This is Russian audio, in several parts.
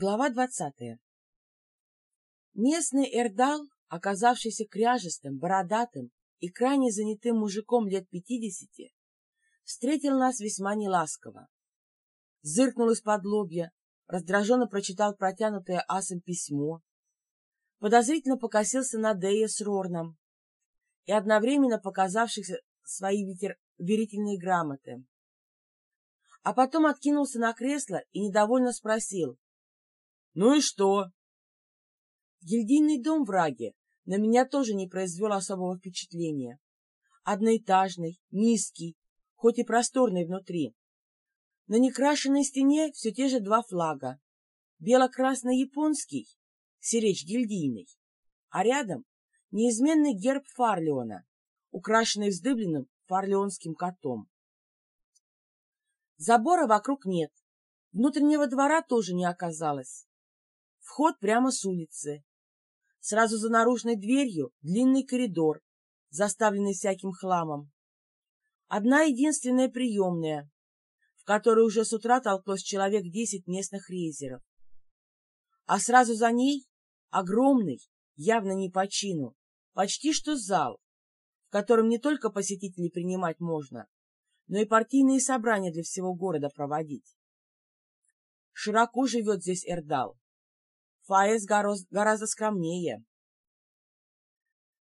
Глава двадцатая Местный Эрдал, оказавшийся кряжестым, бородатым и крайне занятым мужиком лет пятидесяти, встретил нас весьма неласково. Зыркнул из-под лобья, раздраженно прочитал протянутое асом письмо, подозрительно покосился на Дея с Рорном и одновременно показавшихся свои ветер... верительные грамоты. А потом откинулся на кресло и недовольно спросил, ну и что? Гильдийный дом в Раге на меня тоже не произвел особого впечатления. Одноэтажный, низкий, хоть и просторный внутри. На некрашенной стене все те же два флага. Бело-красно-японский, сиречь гильдийный, а рядом неизменный герб Фарлеона, украшенный вздыбленным фарлеонским котом. Забора вокруг нет, внутреннего двора тоже не оказалось. Вход прямо с улицы. Сразу за наружной дверью длинный коридор, заставленный всяким хламом. Одна единственная приемная, в которой уже с утра толклось человек десять местных рейзеров. А сразу за ней огромный, явно не по чину, почти что зал, в котором не только посетителей принимать можно, но и партийные собрания для всего города проводить. Широко живет здесь Эрдал. Фаис гораздо скромнее.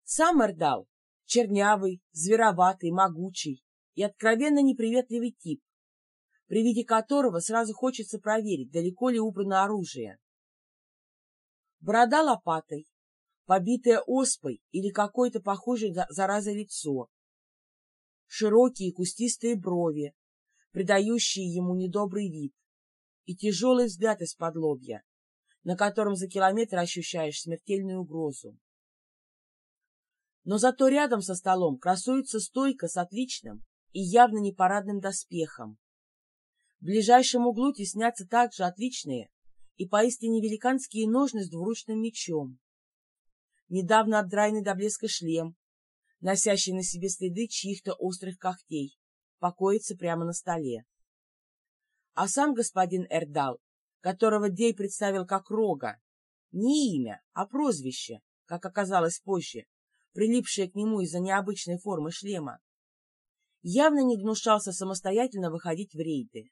Сам Эрдал — чернявый, звероватый, могучий и откровенно неприветливый тип, при виде которого сразу хочется проверить, далеко ли убрано оружие. Борода лопатой, побитое оспой или какой-то похожей заразой лицо, широкие кустистые брови, придающие ему недобрый вид, и тяжелый взгляд из-под лобья на котором за километр ощущаешь смертельную угрозу. Но зато рядом со столом красуется стойка с отличным и явно непарадным доспехом. В ближайшем углу теснятся также отличные и поистине великанские ножны с двуручным мечом. Недавно отдраенный до блеска шлем, носящий на себе следы чьих-то острых когтей, покоится прямо на столе. А сам господин Эрдал которого Дей представил как Рога. Не имя, а прозвище, как оказалось позже, прилипшее к нему из-за необычной формы шлема. Явно не гнушался самостоятельно выходить в рейды,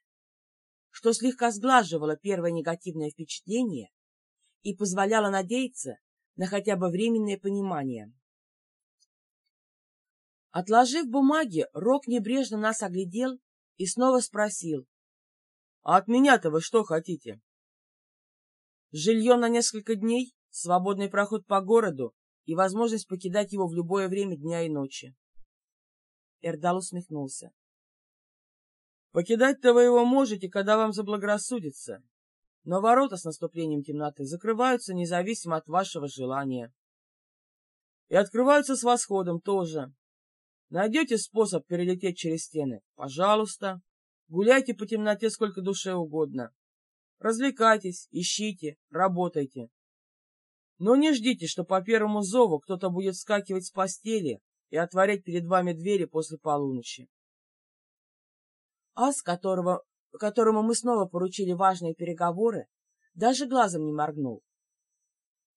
что слегка сглаживало первое негативное впечатление и позволяло надеяться на хотя бы временное понимание. Отложив бумаги, Рок небрежно нас оглядел и снова спросил, а от меня-то вы что хотите? Жилье на несколько дней, свободный проход по городу и возможность покидать его в любое время дня и ночи. Эрдал усмехнулся. Покидать-то вы его можете, когда вам заблагорассудится, но ворота с наступлением темноты закрываются независимо от вашего желания. И открываются с восходом тоже. Найдете способ перелететь через стены? Пожалуйста. Гуляйте по темноте сколько душе угодно. Развлекайтесь, ищите, работайте. Но не ждите, что по первому зову кто-то будет вскакивать с постели и отворять перед вами двери после полуночи. Ас, которого, которому мы снова поручили важные переговоры, даже глазом не моргнул.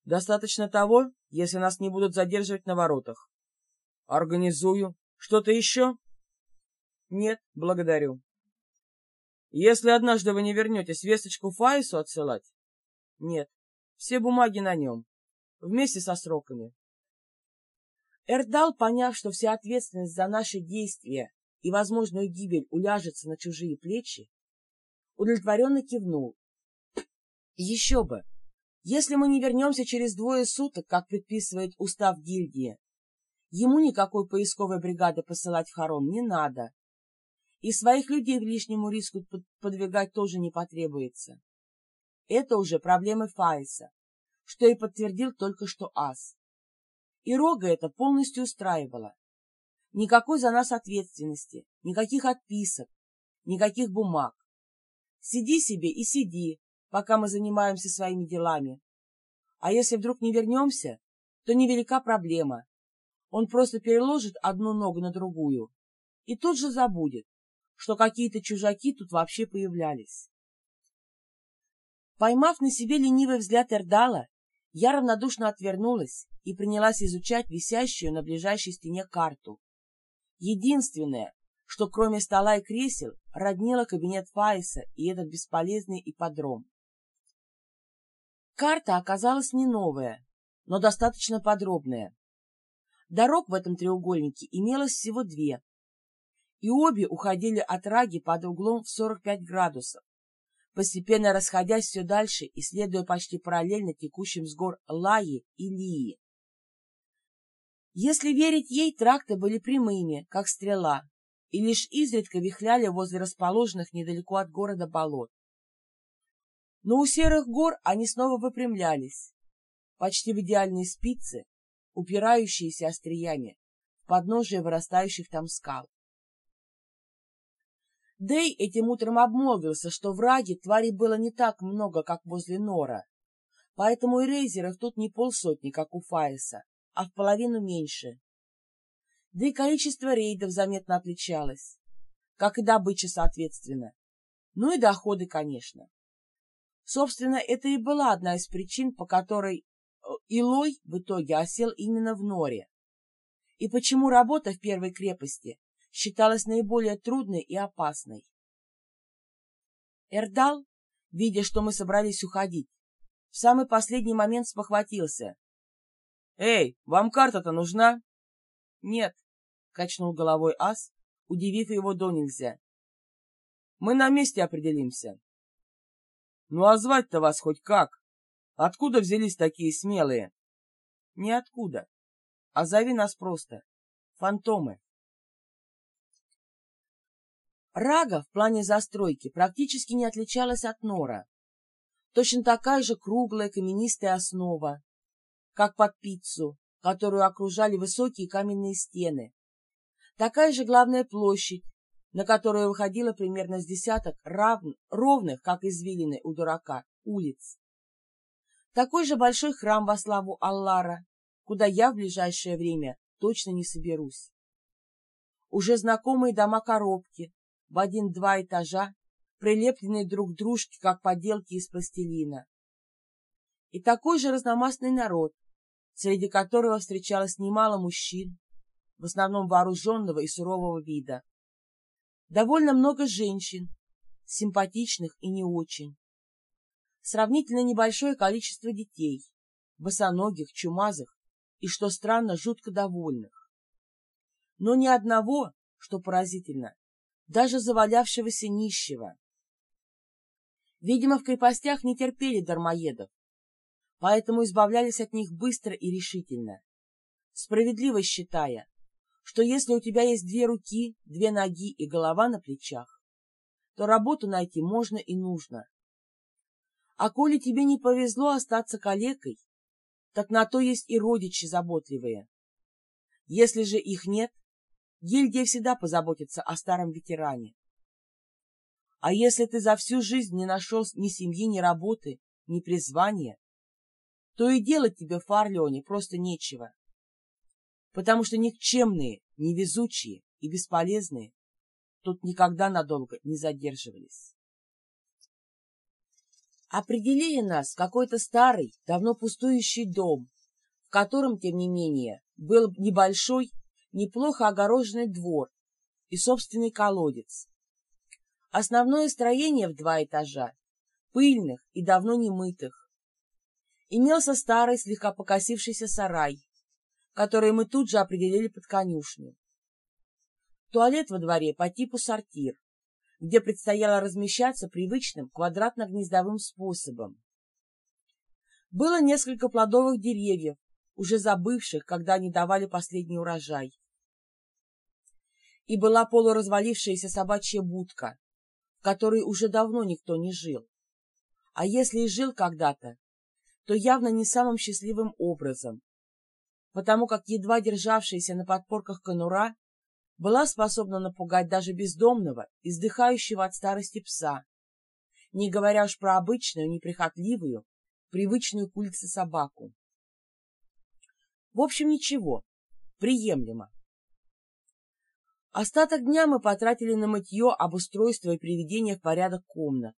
Достаточно того, если нас не будут задерживать на воротах. Организую. Что-то еще? Нет, благодарю. Если однажды вы не вернетесь, весточку Фаису отсылать? Нет, все бумаги на нем, вместе со сроками. Эрдал, поняв, что вся ответственность за наши действия и возможную гибель уляжется на чужие плечи, удовлетворенно кивнул. Еще бы! Если мы не вернемся через двое суток, как предписывает устав гильдии, ему никакой поисковой бригады посылать в Харон не надо и своих людей к лишнему риску подвигать тоже не потребуется. Это уже проблемы Фаиса, что и подтвердил только что Ас. И Рога это полностью устраивало. Никакой за нас ответственности, никаких отписок, никаких бумаг. Сиди себе и сиди, пока мы занимаемся своими делами. А если вдруг не вернемся, то невелика проблема. Он просто переложит одну ногу на другую и тут же забудет, что какие-то чужаки тут вообще появлялись. Поймав на себе ленивый взгляд Эрдала, я равнодушно отвернулась и принялась изучать висящую на ближайшей стене карту. Единственное, что кроме стола и кресел роднило кабинет Фаиса и этот бесполезный ипподром. Карта оказалась не новая, но достаточно подробная. Дорог в этом треугольнике имелось всего две, и обе уходили от Раги под углом в 45 градусов, постепенно расходясь все дальше и следуя почти параллельно текущим с гор Лаи и Лии. Если верить ей, тракты были прямыми, как стрела, и лишь изредка вихляли возле расположенных недалеко от города болот. Но у серых гор они снова выпрямлялись, почти в идеальные спицы, упирающиеся остриями в подножие вырастающих там скал. Дэй этим утром обмолвился, что в Раге тварей было не так много, как возле Нора, поэтому и рейзеров тут не полсотни, как у Фаиса, а в половину меньше. Да и количество рейдов заметно отличалось, как и добыча, соответственно. Ну и доходы, конечно. Собственно, это и была одна из причин, по которой э, Илой в итоге осел именно в Норе. И почему работа в первой крепости считалась наиболее трудной и опасной. Эрдал, видя, что мы собрались уходить, в самый последний момент спохватился. «Эй, вам карта-то нужна?» «Нет», — качнул головой ас, удивив его до нельзя. «Мы на месте определимся». «Ну а звать-то вас хоть как? Откуда взялись такие смелые?» «Ниоткуда. А зови нас просто. Фантомы». Рага в плане застройки практически не отличалась от нора. Точно такая же круглая каменистая основа, как под пиццу, которую окружали высокие каменные стены. Такая же главная площадь, на которую выходило примерно с десяток равн, ровных, как извилины у дурака, улиц. Такой же большой храм во славу Аллара, куда я в ближайшее время точно не соберусь. Уже знакомые дома-коробки, в один-два этажа, прилепленные друг к дружке, как поделки из пластилина. И такой же разномастный народ, среди которого встречалось немало мужчин, в основном вооруженного и сурового вида. Довольно много женщин, симпатичных и не очень. Сравнительно небольшое количество детей, босоногих, чумазых и, что странно, жутко довольных. Но ни одного, что поразительно, даже завалявшегося нищего. Видимо, в крепостях не терпели дармоедов, поэтому избавлялись от них быстро и решительно, справедливо считая, что если у тебя есть две руки, две ноги и голова на плечах, то работу найти можно и нужно. А коли тебе не повезло остаться калекой, так на то есть и родичи заботливые. Если же их нет, Гильдия всегда позаботится о старом ветеране. А если ты за всю жизнь не нашел ни семьи, ни работы, ни призвания, то и делать тебе в Фарлеоне просто нечего. Потому что никчемные, невезучие и бесполезные тут никогда надолго не задерживались. Определили нас в какой-то старый, давно пустующий дом, в котором, тем не менее, был небольшой неплохо огороженный двор и собственный колодец. Основное строение в два этажа, пыльных и давно не мытых. Имелся старый, слегка покосившийся сарай, который мы тут же определили под конюшню. Туалет во дворе по типу сортир, где предстояло размещаться привычным квадратно-гнездовым способом. Было несколько плодовых деревьев, уже забывших, когда они давали последний урожай и была полуразвалившаяся собачья будка, в которой уже давно никто не жил. А если и жил когда-то, то явно не самым счастливым образом, потому как едва державшаяся на подпорках конура была способна напугать даже бездомного, издыхающего от старости пса, не говоря уж про обычную, неприхотливую, привычную к улице собаку. В общем, ничего, приемлемо. Остаток дня мы потратили на мытье, обустройство и приведение в порядок комнат.